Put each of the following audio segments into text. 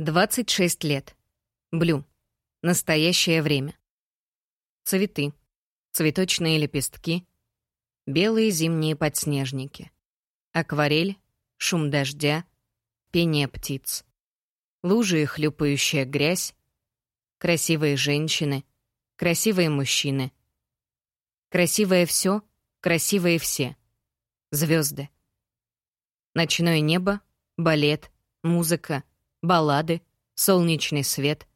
26 лет. Блю. Настоящее время. Цветы. Цветочные лепестки. Белые зимние подснежники. Акварель. Шум дождя. Пение птиц. Лужи и хлюпающая грязь. Красивые женщины. Красивые мужчины. Красивое все, красивые все. Звезды. Ночное небо, балет, музыка — баллады, солнечный свет.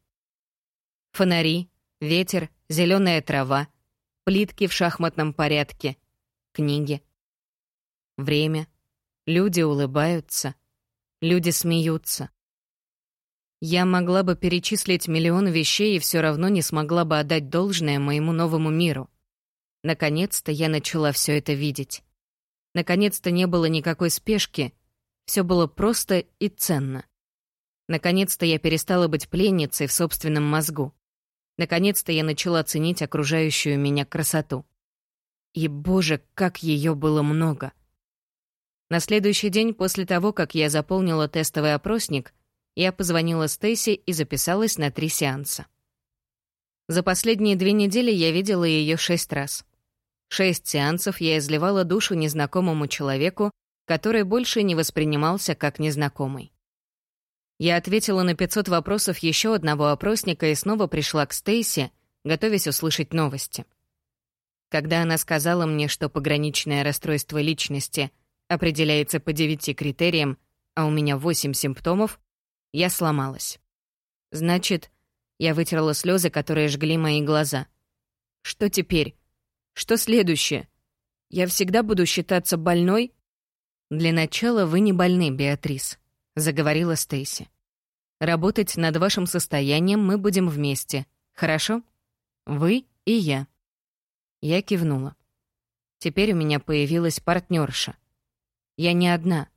Фонари, ветер, зеленая трава, плитки в шахматном порядке, книги. Время. Люди улыбаются, люди смеются. Я могла бы перечислить миллион вещей и все равно не смогла бы отдать должное моему новому миру. Наконец-то я начала все это видеть. Наконец-то не было никакой спешки, все было просто и ценно. Наконец-то я перестала быть пленницей в собственном мозгу. Наконец-то я начала ценить окружающую меня красоту. И, боже, как ее было много. На следующий день после того, как я заполнила тестовый опросник, я позвонила Стейси и записалась на три сеанса. За последние две недели я видела ее шесть раз. Шесть сеансов я изливала душу незнакомому человеку, который больше не воспринимался как незнакомый. Я ответила на 500 вопросов еще одного опросника и снова пришла к Стейси, готовясь услышать новости. Когда она сказала мне, что пограничное расстройство личности определяется по девяти критериям, а у меня восемь симптомов, я сломалась. Значит, я вытерла слезы, которые жгли мои глаза. Что теперь? Что следующее? Я всегда буду считаться больной? Для начала вы не больны, Беатрис. — заговорила Стейси. «Работать над вашим состоянием мы будем вместе, хорошо? Вы и я». Я кивнула. Теперь у меня появилась партнерша. Я не одна.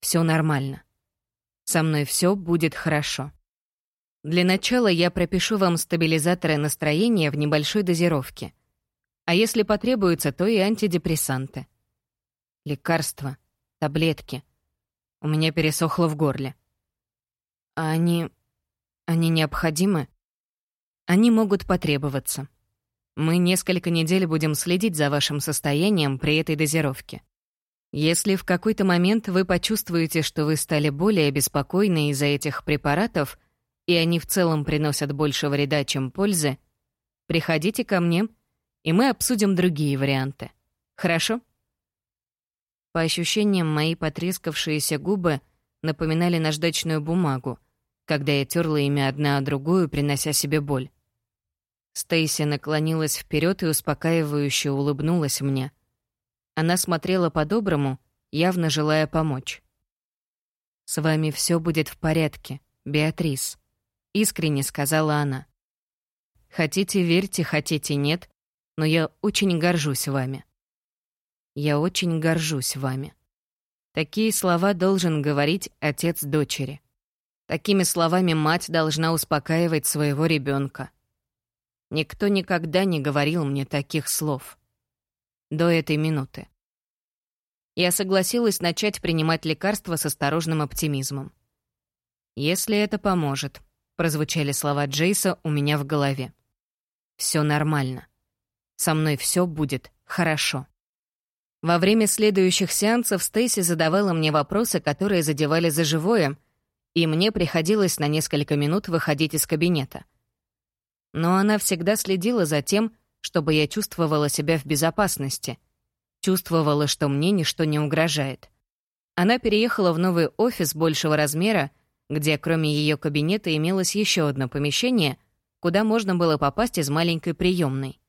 Все нормально. Со мной все будет хорошо. Для начала я пропишу вам стабилизаторы настроения в небольшой дозировке. А если потребуется, то и антидепрессанты. Лекарства, таблетки — у меня пересохло в горле. А они... они необходимы? Они могут потребоваться. Мы несколько недель будем следить за вашим состоянием при этой дозировке. Если в какой-то момент вы почувствуете, что вы стали более беспокойны из-за этих препаратов, и они в целом приносят больше вреда, чем пользы, приходите ко мне, и мы обсудим другие варианты. Хорошо? По ощущениям, мои потрескавшиеся губы напоминали наждачную бумагу, когда я терла ими одна о другую, принося себе боль. Стейси наклонилась вперед и успокаивающе улыбнулась мне. Она смотрела по-доброму, явно желая помочь. «С вами все будет в порядке, Беатрис», — искренне сказала она. «Хотите верьте, хотите нет, но я очень горжусь вами». Я очень горжусь вами. Такие слова должен говорить отец дочери. Такими словами мать должна успокаивать своего ребенка. Никто никогда не говорил мне таких слов. До этой минуты. Я согласилась начать принимать лекарства с осторожным оптимизмом. «Если это поможет», — прозвучали слова Джейса у меня в голове. «Все нормально. Со мной все будет хорошо». Во время следующих сеансов Стейси задавала мне вопросы, которые задевали за живое, и мне приходилось на несколько минут выходить из кабинета. Но она всегда следила за тем, чтобы я чувствовала себя в безопасности, чувствовала, что мне ничто не угрожает. Она переехала в новый офис большего размера, где кроме ее кабинета имелось еще одно помещение, куда можно было попасть из маленькой приемной.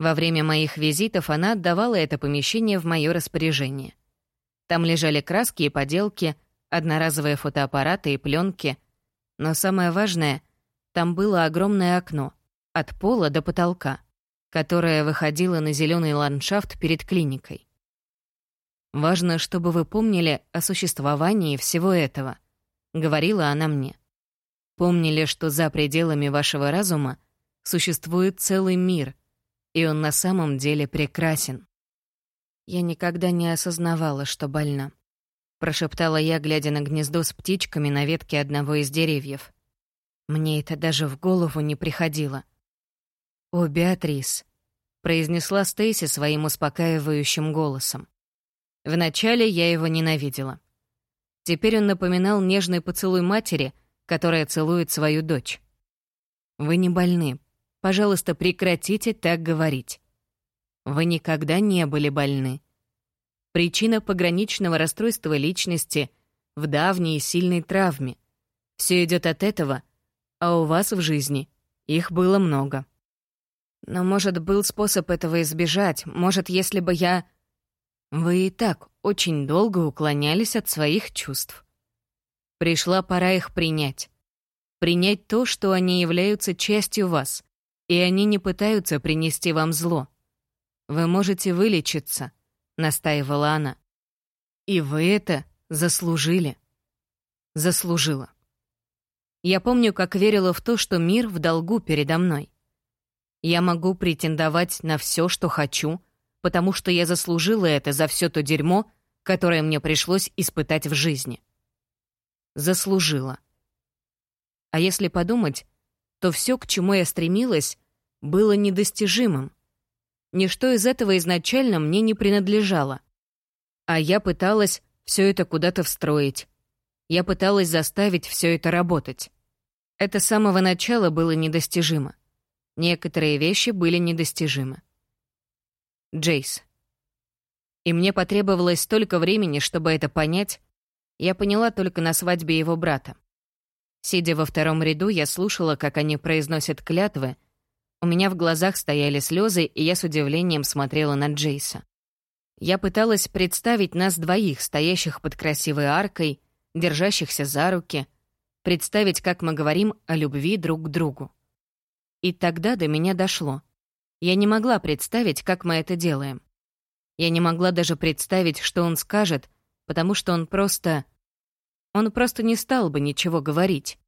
Во время моих визитов она отдавала это помещение в мое распоряжение. Там лежали краски и поделки, одноразовые фотоаппараты и пленки. Но самое важное, там было огромное окно, от пола до потолка, которое выходило на зеленый ландшафт перед клиникой. «Важно, чтобы вы помнили о существовании всего этого», — говорила она мне. «Помнили, что за пределами вашего разума существует целый мир — и он на самом деле прекрасен. Я никогда не осознавала, что больна. прошептала я, глядя на гнездо с птичками на ветке одного из деревьев. Мне это даже в голову не приходило. «О, Беатрис», — произнесла Стейси своим успокаивающим голосом. Вначале я его ненавидела. Теперь он напоминал нежный поцелуй матери, которая целует свою дочь. «Вы не больны. Пожалуйста, прекратите так говорить. Вы никогда не были больны. Причина пограничного расстройства личности в давней и сильной травме. Все идет от этого, а у вас в жизни их было много. Но, может, был способ этого избежать. Может, если бы я... Вы и так очень долго уклонялись от своих чувств. Пришла пора их принять. Принять то, что они являются частью вас, и они не пытаются принести вам зло. Вы можете вылечиться, настаивала она. И вы это заслужили. Заслужила. Я помню, как верила в то, что мир в долгу передо мной. Я могу претендовать на все, что хочу, потому что я заслужила это за все то дерьмо, которое мне пришлось испытать в жизни. Заслужила. А если подумать, то все, к чему я стремилась, было недостижимым. Ничто из этого изначально мне не принадлежало. А я пыталась все это куда-то встроить. Я пыталась заставить все это работать. Это с самого начала было недостижимо. Некоторые вещи были недостижимы. Джейс. И мне потребовалось столько времени, чтобы это понять, я поняла только на свадьбе его брата. Сидя во втором ряду, я слушала, как они произносят клятвы. У меня в глазах стояли слезы, и я с удивлением смотрела на Джейса. Я пыталась представить нас двоих, стоящих под красивой аркой, держащихся за руки, представить, как мы говорим о любви друг к другу. И тогда до меня дошло. Я не могла представить, как мы это делаем. Я не могла даже представить, что он скажет, потому что он просто... Он просто не стал бы ничего говорить.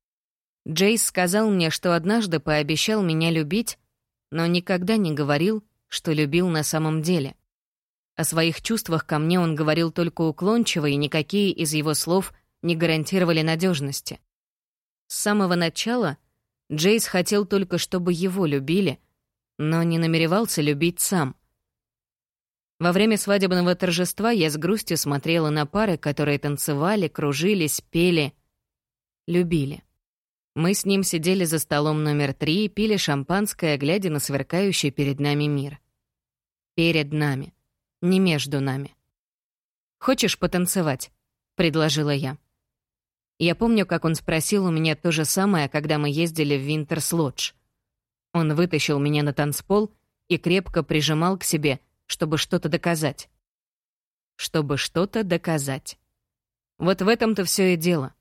Джейс сказал мне, что однажды пообещал меня любить, но никогда не говорил, что любил на самом деле. О своих чувствах ко мне он говорил только уклончиво, и никакие из его слов не гарантировали надежности. С самого начала Джейс хотел только, чтобы его любили, но не намеревался любить сам. Во время свадебного торжества я с грустью смотрела на пары, которые танцевали, кружились, пели, любили. Мы с ним сидели за столом номер три и пили шампанское, глядя на сверкающий перед нами мир. Перед нами, не между нами. «Хочешь потанцевать?» — предложила я. Я помню, как он спросил у меня то же самое, когда мы ездили в Винтерс-Лодж. Он вытащил меня на танцпол и крепко прижимал к себе, чтобы что-то доказать. Чтобы что-то доказать. Вот в этом-то все и дело.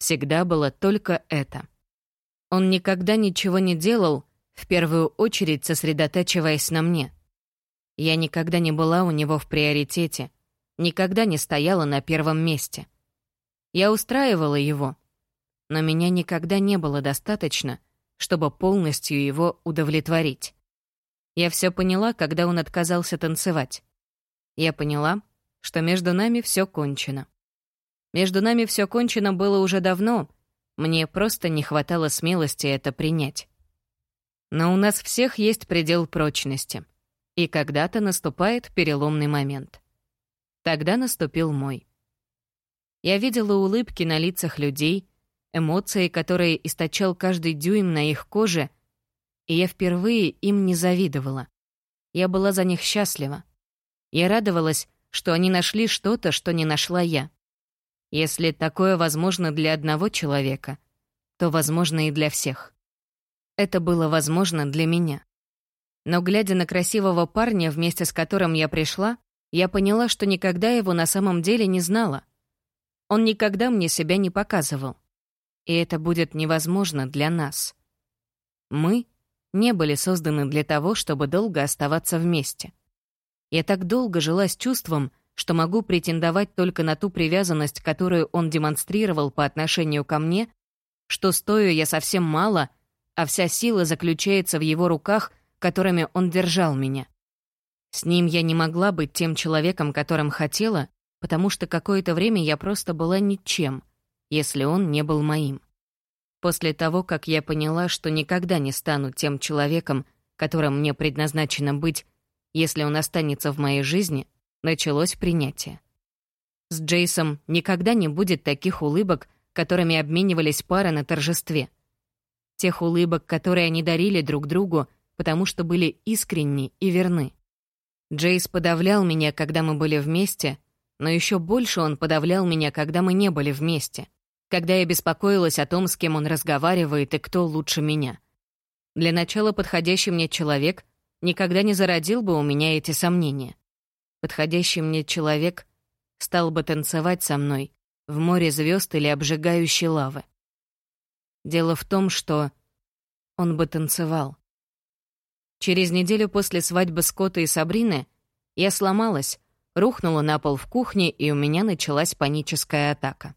Всегда было только это. Он никогда ничего не делал, в первую очередь сосредотачиваясь на мне. Я никогда не была у него в приоритете, никогда не стояла на первом месте — я устраивала его, но меня никогда не было достаточно, чтобы полностью его удовлетворить. Я все поняла, когда он отказался танцевать. Я поняла, что между нами все кончено. Между нами все кончено было уже давно, мне просто не хватало смелости это принять. Но у нас всех есть предел прочности, и когда-то наступает переломный момент. Тогда наступил мой. Я видела улыбки на лицах людей, эмоции, которые источал каждый дюйм на их коже, и я впервые им не завидовала. Я была за них счастлива. Я радовалась, что они нашли что-то, что не нашла я. Если такое возможно для одного человека, то возможно и для всех. Это было возможно для меня. Но глядя на красивого парня, вместе с которым я пришла, я поняла, что никогда его на самом деле не знала. Он никогда мне себя не показывал. И это будет невозможно для нас. Мы не были созданы для того, чтобы долго оставаться вместе. Я так долго жила с чувством, что могу претендовать только на ту привязанность, которую он демонстрировал по отношению ко мне, что стою я совсем мало, а вся сила заключается в его руках, которыми он держал меня. С ним я не могла быть тем человеком, которым хотела, потому что какое-то время я просто была ничем, если он не был моим. После того, как я поняла, что никогда не стану тем человеком, которым мне предназначено быть, если он останется в моей жизни, началось принятие. С Джейсом никогда не будет таких улыбок, которыми обменивались пары на торжестве. Тех улыбок, которые они дарили друг другу, потому что были искренни и верны. Джейс подавлял меня, когда мы были вместе, но еще больше он подавлял меня, когда мы не были вместе, когда я беспокоилась о том, с кем он разговаривает и кто лучше меня. Для начала подходящий мне человек никогда не зародил бы у меня эти сомнения. Подходящий мне человек стал бы танцевать со мной в море звезд или обжигающей лавы. Дело в том, что он бы танцевал. Через неделю после свадьбы Скотта и Сабрины я сломалась, рухнула на пол в кухне, и у меня началась паническая атака.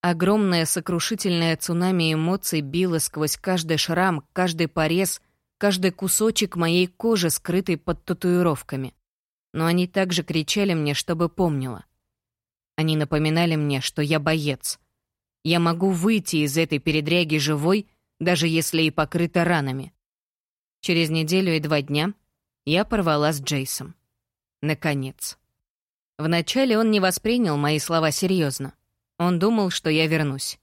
Огромное сокрушительное цунами эмоций било сквозь каждый шрам, каждый порез, каждый кусочек моей кожи, скрытый под татуировками. Но они также кричали мне, чтобы помнила. Они напоминали мне, что я боец. Я могу выйти из этой передряги живой, даже если и покрыта ранами. Через неделю и два дня я порвала с Джейсом. Наконец. Вначале он не воспринял мои слова серьезно. Он думал, что я вернусь.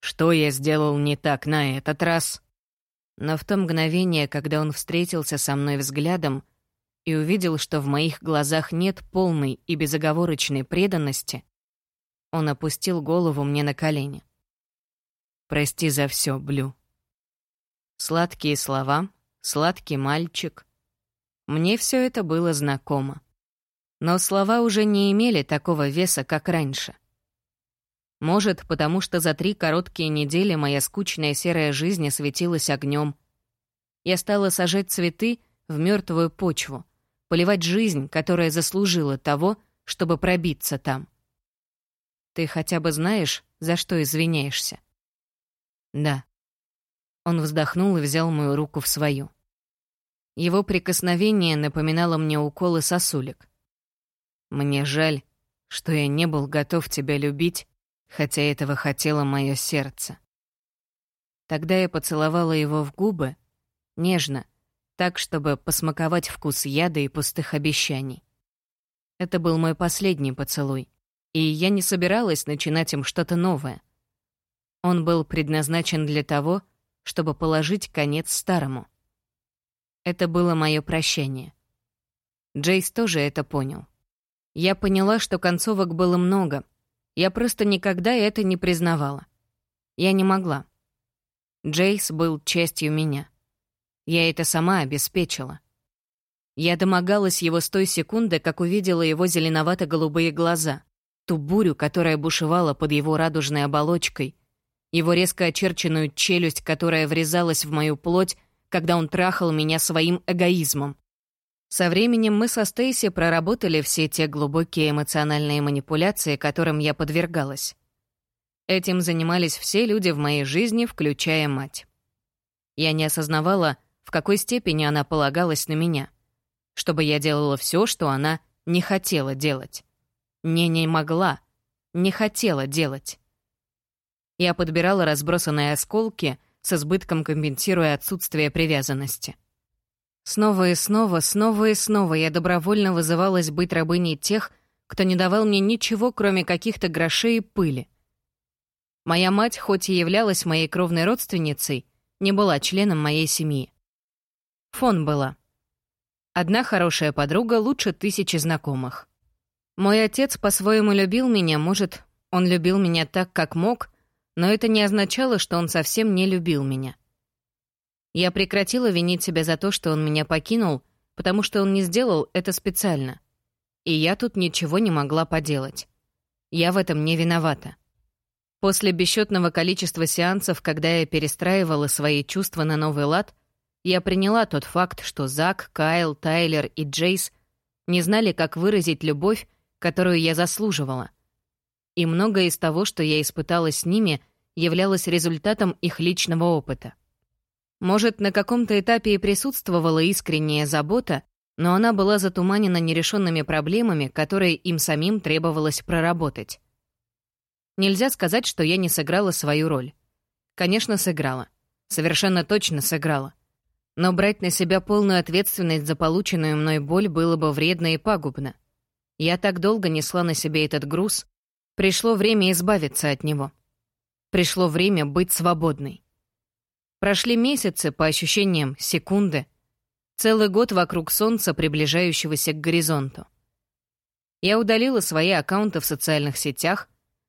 Что я сделал не так на этот раз? Но в то мгновение, когда он встретился со мной взглядом, и увидел, что в моих глазах нет полной и безоговорочной преданности, он опустил голову мне на колени. «Прости за все, Блю». Сладкие слова, сладкий мальчик. Мне все это было знакомо. Но слова уже не имели такого веса, как раньше. Может, потому что за три короткие недели моя скучная серая жизнь осветилась огнем. Я стала сажать цветы в мертвую почву, поливать жизнь, которая заслужила того, чтобы пробиться там. Ты хотя бы знаешь, за что извиняешься? Да. Он вздохнул и взял мою руку в свою. Его прикосновение напоминало мне уколы сосулек. Мне жаль, что я не был готов тебя любить, хотя этого хотело мое сердце. Тогда я поцеловала его в губы, нежно, так, чтобы посмаковать вкус яда и пустых обещаний. Это был мой последний поцелуй, и я не собиралась начинать им что-то новое. Он был предназначен для того, чтобы положить конец старому. Это было мое прощание. Джейс тоже это понял. Я поняла, что концовок было много. Я просто никогда это не признавала. Я не могла. Джейс был частью меня. Я это сама обеспечила. Я домогалась его с той секунды, как увидела его зеленовато-голубые глаза, ту бурю, которая бушевала под его радужной оболочкой, его резко очерченную челюсть, которая врезалась в мою плоть, когда он трахал меня своим эгоизмом. Со временем мы со Стейси проработали все те глубокие эмоциональные манипуляции, которым я подвергалась. Этим занимались все люди в моей жизни, включая мать. Я не осознавала, в какой степени она полагалась на меня, чтобы я делала все, что она не хотела делать. Не не могла, не хотела делать. Я подбирала разбросанные осколки, с избытком компенсируя отсутствие привязанности. Снова и снова, снова и снова я добровольно вызывалась быть рабыней тех, кто не давал мне ничего, кроме каких-то грошей и пыли. Моя мать, хоть и являлась моей кровной родственницей, не была членом моей семьи. Фон была. Одна хорошая подруга лучше тысячи знакомых. Мой отец по-своему любил меня, может, он любил меня так, как мог, но это не означало, что он совсем не любил меня. Я прекратила винить себя за то, что он меня покинул, потому что он не сделал это специально. И я тут ничего не могла поделать. Я в этом не виновата. После бесчетного количества сеансов, когда я перестраивала свои чувства на новый лад, я приняла тот факт, что Зак, Кайл, Тайлер и Джейс не знали, как выразить любовь, которую я заслуживала. И многое из того, что я испытала с ними, являлось результатом их личного опыта. Может, на каком-то этапе и присутствовала искренняя забота, но она была затуманена нерешенными проблемами, которые им самим требовалось проработать. Нельзя сказать, что я не сыграла свою роль. Конечно, сыграла. Совершенно точно сыграла. Но брать на себя полную ответственность за полученную мной боль было бы вредно и пагубно. Я так долго несла на себе этот груз, пришло время избавиться от него. Пришло время быть свободной. Прошли месяцы, по ощущениям, секунды. Целый год вокруг солнца, приближающегося к горизонту. Я удалила свои аккаунты в социальных сетях,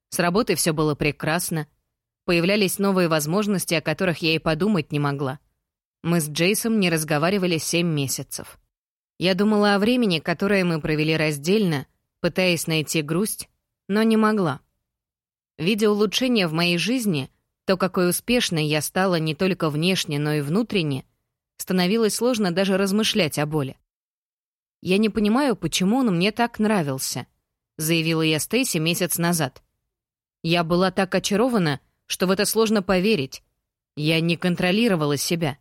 с работой все было прекрасно, появлялись новые возможности, о которых я и подумать не могла. Мы с Джейсом не разговаривали семь месяцев. Я думала о времени, которое мы провели раздельно, пытаясь найти грусть, но не могла. Видя улучшения в моей жизни, то, какой успешной я стала не только внешне, но и внутренне, становилось сложно даже размышлять о боли. «Я не понимаю, почему он мне так нравился», — заявила я Стейси месяц назад. Я была так очарована, что в это сложно поверить. Я не контролировала себя.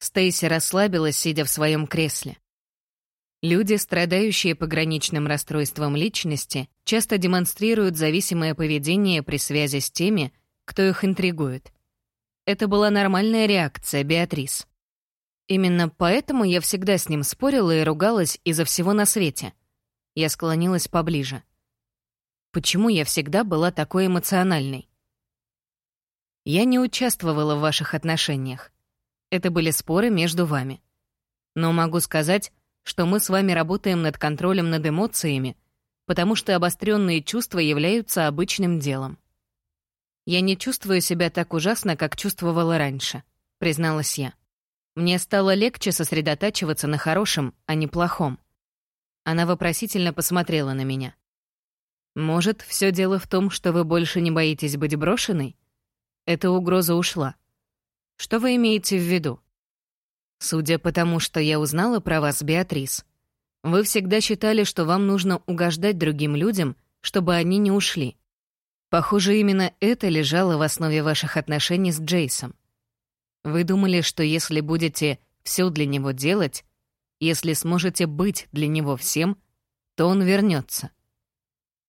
Стейси расслабилась, сидя в своем кресле. Люди, страдающие пограничным расстройством личности, часто демонстрируют зависимое поведение при связи с теми, кто их интригует. Это была нормальная реакция, Беатрис. Именно поэтому я всегда с ним спорила и ругалась из-за всего на свете. Я склонилась поближе. Почему я всегда была такой эмоциональной? Я не участвовала в ваших отношениях. Это были споры между вами. Но могу сказать, что мы с вами работаем над контролем над эмоциями, потому что обостренные чувства являются обычным делом. Я не чувствую себя так ужасно, как чувствовала раньше, призналась я. Мне стало легче сосредотачиваться на хорошем, а не плохом. Она вопросительно посмотрела на меня. Может, все дело в том, что вы больше не боитесь быть брошенной? Эта угроза ушла. Что вы имеете в виду? Судя по тому, что я узнала про вас, Беатрис, вы всегда считали, что вам нужно угождать другим людям, чтобы они не ушли. Похоже, именно это лежало в основе ваших отношений с Джейсом. Вы думали, что если будете все для него делать, если сможете быть для него всем, то он вернется.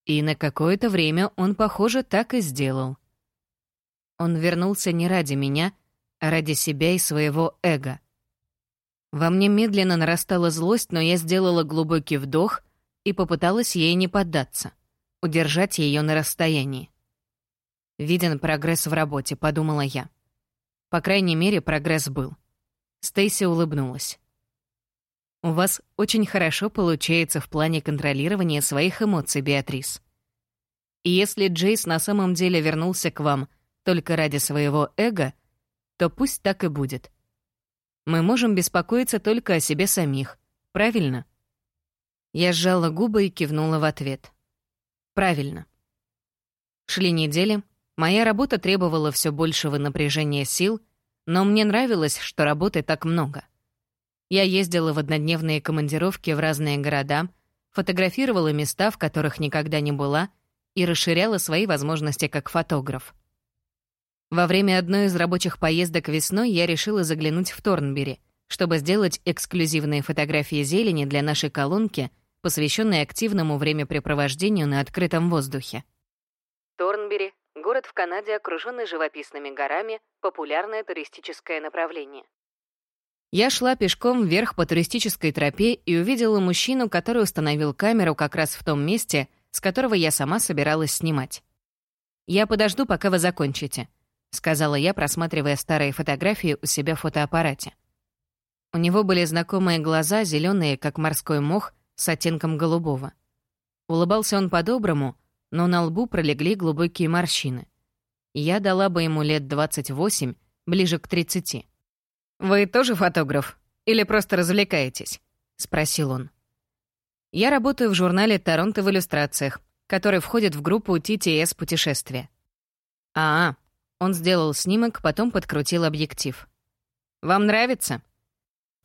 И на какое-то время он, похоже, так и сделал. Он вернулся не ради меня, ради себя и своего эго. Во мне медленно нарастала злость, но я сделала глубокий вдох и попыталась ей не поддаться, удержать ее на расстоянии. «Виден прогресс в работе», — подумала я. По крайней мере, прогресс был. Стейси улыбнулась. «У вас очень хорошо получается в плане контролирования своих эмоций, Беатрис. И если Джейс на самом деле вернулся к вам только ради своего эго, то пусть так и будет. Мы можем беспокоиться только о себе самих, правильно? Я сжала губы и кивнула в ответ. Правильно. Шли недели, моя работа требовала все большего напряжения сил, но мне нравилось, что работы так много. Я ездила в однодневные командировки в разные города, фотографировала места, в которых никогда не была, и расширяла свои возможности как фотограф. Во время одной из рабочих поездок весной я решила заглянуть в Торнбери, чтобы сделать эксклюзивные фотографии зелени для нашей колонки, посвященной активному времяпрепровождению на открытом воздухе. Торнбери — город в Канаде, окруженный живописными горами, популярное туристическое направление. Я шла пешком вверх по туристической тропе и увидела мужчину, который установил камеру как раз в том месте, с которого я сама собиралась снимать. «Я подожду, пока вы закончите», — сказала я, просматривая старые фотографии у себя в фотоаппарате. У него были знакомые глаза, зеленые, как морской мох, с оттенком голубого. Улыбался он по-доброму, но на лбу пролегли глубокие морщины. Я дала бы ему лет 28, ближе к 30. «Вы тоже фотограф? Или просто развлекаетесь?» — спросил он. «Я работаю в журнале «Торонто в иллюстрациях», который входит в группу TTS «Путешествия». «А, он сделал снимок, потом подкрутил объектив. «Вам нравится?»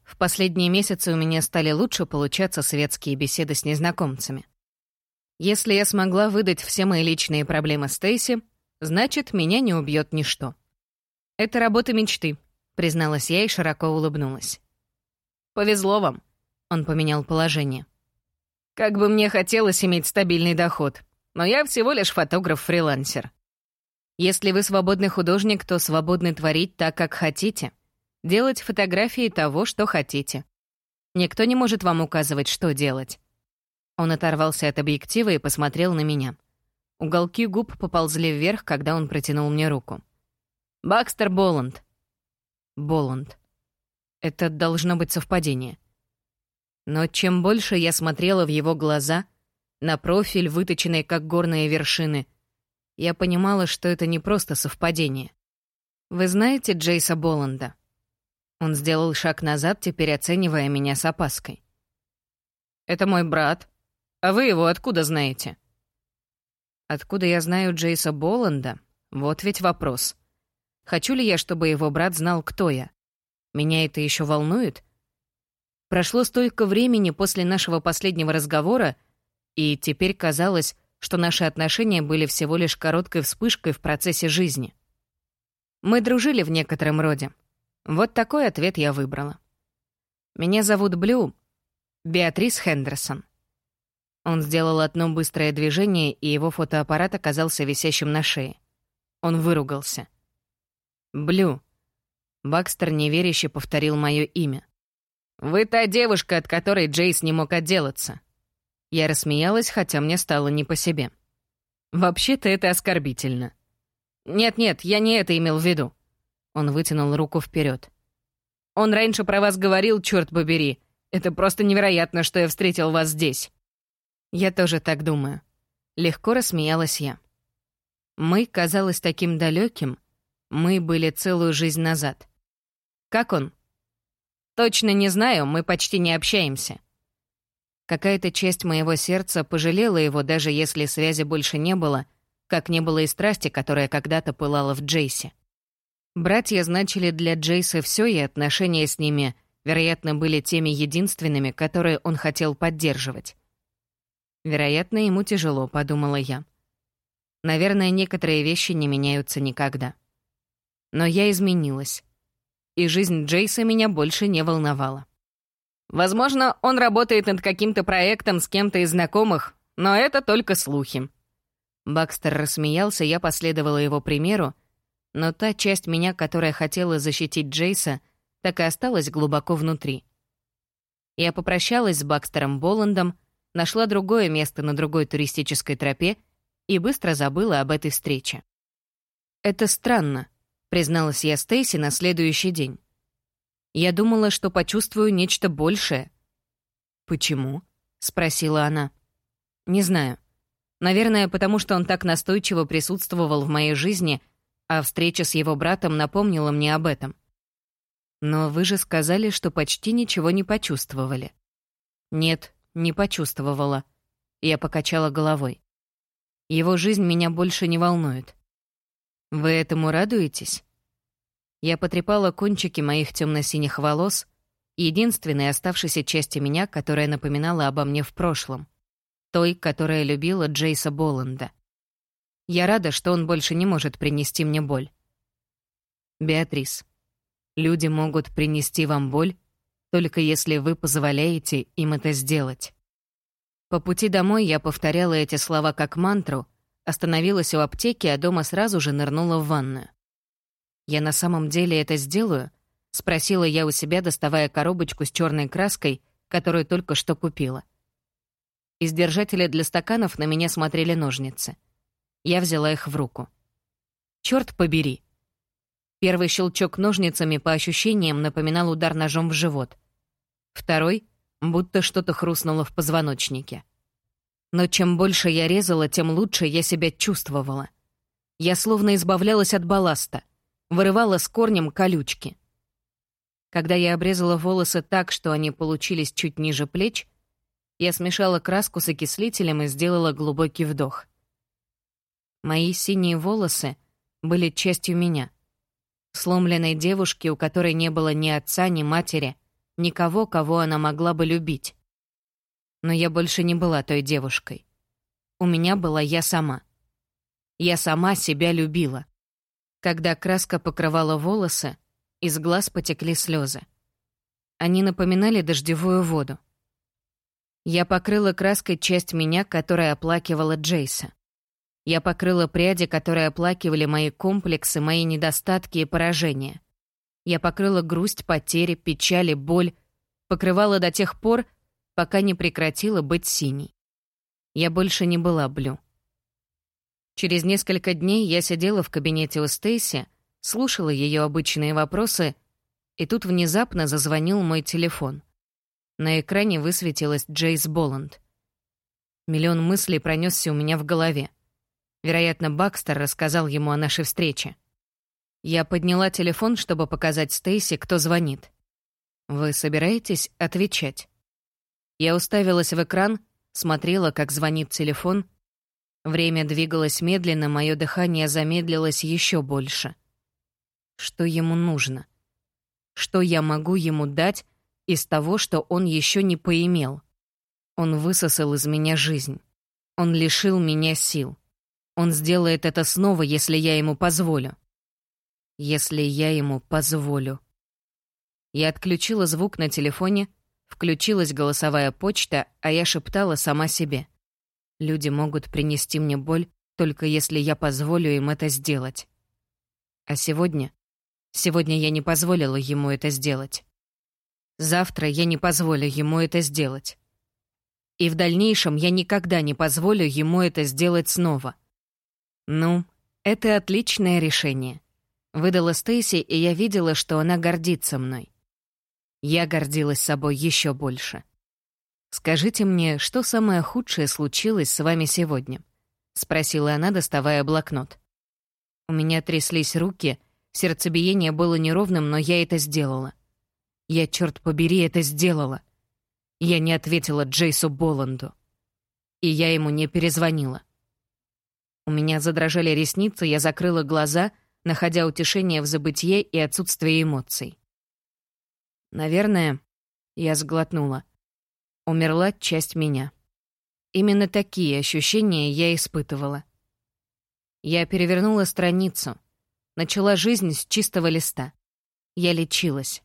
В последние месяцы у меня стали лучше получаться светские беседы с незнакомцами. Если я смогла выдать все мои личные проблемы Стейси, значит, меня не убьет ничто. Это работа мечты, призналась я и широко улыбнулась. Повезло вам. Он поменял положение. «Как бы мне хотелось иметь стабильный доход, но я всего лишь фотограф-фрилансер. Если вы свободный художник, то свободны творить так, как хотите. Делать фотографии того, что хотите. Никто не может вам указывать, что делать». Он оторвался от объектива и посмотрел на меня. Уголки губ поползли вверх, когда он протянул мне руку. «Бакстер Боланд». «Боланд». Это должно быть совпадение. Но чем больше я смотрела в его глаза, на профиль, выточенный как горные вершины, я понимала, что это не просто совпадение. «Вы знаете Джейса Боланда?» Он сделал шаг назад, теперь оценивая меня с опаской. «Это мой брат. А вы его откуда знаете?» Откуда я знаю Джейса Боланда? Вот ведь вопрос. Хочу ли я, чтобы его брат знал, кто я? Меня это еще волнует? Прошло столько времени после нашего последнего разговора, и теперь казалось, что наши отношения были всего лишь короткой вспышкой в процессе жизни. Мы дружили в некотором роде. Вот такой ответ я выбрала. Меня зовут Блю, Беатрис Хендерсон. Он сделал одно быстрое движение, и его фотоаппарат оказался висящим на шее. Он выругался. «Блю». Бакстер неверяще повторил мое имя. «Вы та девушка, от которой Джейс не мог отделаться». Я рассмеялась, хотя мне стало не по себе. «Вообще-то это оскорбительно». «Нет-нет, я не это имел в виду». Он вытянул руку вперед. «Он раньше про вас говорил, черт побери. Это просто невероятно, что я встретил вас здесь». Я тоже так думаю. Легко рассмеялась я. Мы казалось таким далеким. Мы были целую жизнь назад. Как он? Точно не знаю, мы почти не общаемся. Какая-то часть моего сердца пожалела его, даже если связи больше не было, как не было и страсти, которая когда-то пылала в Джейсе. Братья значили для Джейса все, и отношения с ними, вероятно, были теми единственными, которые он хотел поддерживать. Вероятно, ему тяжело, подумала я. Наверное, некоторые вещи не меняются никогда. Но я изменилась. И жизнь Джейса меня больше не волновала. Возможно, он работает над каким-то проектом с кем-то из знакомых, но это только слухи. Бакстер рассмеялся, я последовала его примеру, но та часть меня, которая хотела защитить Джейса, так и осталась глубоко внутри. Я попрощалась с Бакстером Боландом, нашла другое место на другой туристической тропе и быстро забыла об этой встрече. «Это странно», — призналась я Стейси на следующий день. «Я думала, что почувствую нечто большее». «Почему?» — спросила она. «Не знаю. Наверное, потому что он так настойчиво присутствовал в моей жизни, а встреча с его братом напомнила мне об этом. Но вы же сказали, что почти ничего не почувствовали». «Нет, не почувствовала. Я покачала головой. Его жизнь меня больше не волнует. Вы этому радуетесь? Я потрепала кончики моих темно-синих волос, единственной оставшейся части меня, которая напоминала обо мне в прошлом. Той, которая любила Джейса Боланда. Я рада, что он больше не может принести мне боль. Беатрис, люди могут принести вам боль, только если вы позволяете им это сделать. По пути домой я повторяла эти слова как мантру, остановилась у аптеки, а дома сразу же нырнула в ванную. «Я на самом деле это сделаю?» — спросила я у себя, доставая коробочку с черной краской, которую только что купила. Из держателя для стаканов на меня смотрели ножницы. Я взяла их в руку. Черт побери!» Первый щелчок ножницами по ощущениям напоминал удар ножом в живот. Второй — будто что-то хрустнуло в позвоночнике. Но чем больше я резала, тем лучше я себя чувствовала. Я словно избавлялась от балласта, вырывала с корнем колючки. Когда я обрезала волосы так, что они получились чуть ниже плеч, я смешала краску с окислителем и сделала глубокий вдох. Мои синие волосы были частью меня — сломленной девушки, у которой не было ни отца, ни матери, никого, кого она могла бы любить. Но я больше не была той девушкой. У меня была я сама. Я сама себя любила. Когда краска покрывала волосы, из глаз потекли слезы. Они напоминали дождевую воду. Я покрыла краской часть меня, которая оплакивала Джейса. Я покрыла пряди, которые оплакивали мои комплексы, мои недостатки и поражения. Я покрыла грусть, потери, печали, боль, покрывала до тех пор, пока не прекратила быть синей. Я больше не была Блю. Через несколько дней я сидела в кабинете у Стейси, слушала ее обычные вопросы, и тут внезапно зазвонил мой телефон. На экране высветилась Джейс Боланд. Миллион мыслей пронесся у меня в голове. Вероятно, Бакстер рассказал ему о нашей встрече. Я подняла телефон, чтобы показать Стейси, кто звонит. «Вы собираетесь отвечать?» Я уставилась в экран, смотрела, как звонит телефон. Время двигалось медленно, мое дыхание замедлилось еще больше. Что ему нужно? Что я могу ему дать, из того, что он еще не поимел. Он высосал из меня жизнь. Он лишил меня сил. Он сделает это снова, если я ему позволю. Если я ему позволю. Я отключила звук на телефоне, включилась голосовая почта, а я шептала сама себе. Люди могут принести мне боль, только если я позволю им это сделать. А сегодня... Сегодня я не позволила ему это сделать. Завтра я не позволю ему это сделать. И в дальнейшем я никогда не позволю ему это сделать снова. Ну, это отличное решение. Выдала Стейси, и я видела, что она гордится мной. Я гордилась собой еще больше. «Скажите мне, что самое худшее случилось с вами сегодня?» — спросила она, доставая блокнот. У меня тряслись руки, сердцебиение было неровным, но я это сделала. Я, черт побери, это сделала. Я не ответила Джейсу Боланду. И я ему не перезвонила. У меня задрожали ресницы, я закрыла глаза, находя утешение в забытье и отсутствии эмоций. Наверное, я сглотнула. Умерла часть меня. Именно такие ощущения я испытывала. Я перевернула страницу, начала жизнь с чистого листа. Я лечилась.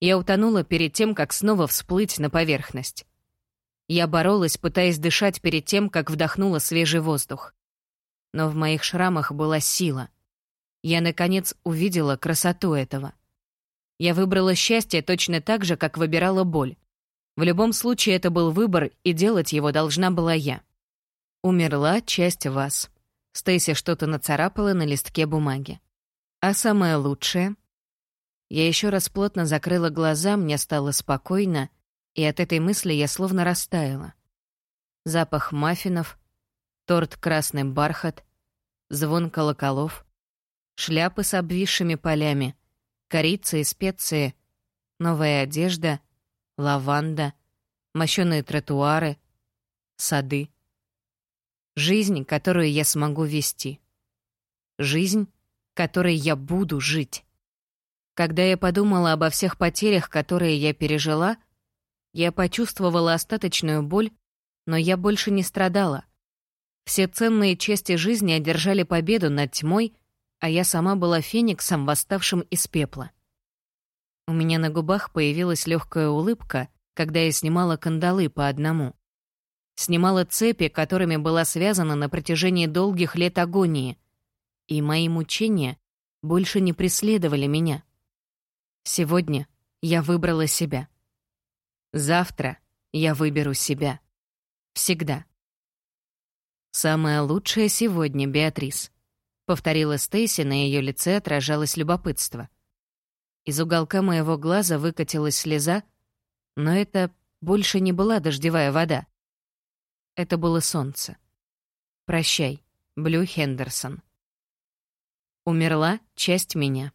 Я утонула перед тем, как снова всплыть на поверхность. Я боролась, пытаясь дышать перед тем, как вдохнула свежий воздух. Но в моих шрамах была сила. Я, наконец, увидела красоту этого. Я выбрала счастье точно так же, как выбирала боль. В любом случае, это был выбор, и делать его должна была я. Умерла часть вас. Стейси что-то нацарапала на листке бумаги. А самое лучшее я еще раз плотно закрыла глаза, мне стало спокойно, и от этой мысли я словно растаяла. Запах маффинов, торт «Красный бархат», звон колоколов, шляпы с обвисшими полями, корица и специи, новая одежда, лаванда, мощеные тротуары, сады. Жизнь, которую я смогу вести. Жизнь, которой я буду жить. Когда я подумала обо всех потерях, которые я пережила, я почувствовала остаточную боль, но я больше не страдала. Все ценные части жизни одержали победу над тьмой, а я сама была фениксом, восставшим из пепла. У меня на губах появилась легкая улыбка, когда я снимала кандалы по одному. Снимала цепи, которыми была связана на протяжении долгих лет агонии. И мои мучения больше не преследовали меня. Сегодня я выбрала себя. Завтра я выберу себя. Всегда. «Самое лучшее сегодня, Беатрис», — повторила Стейси, на ее лице отражалось любопытство. Из уголка моего глаза выкатилась слеза, но это больше не была дождевая вода. Это было солнце. «Прощай, Блю Хендерсон». Умерла часть меня.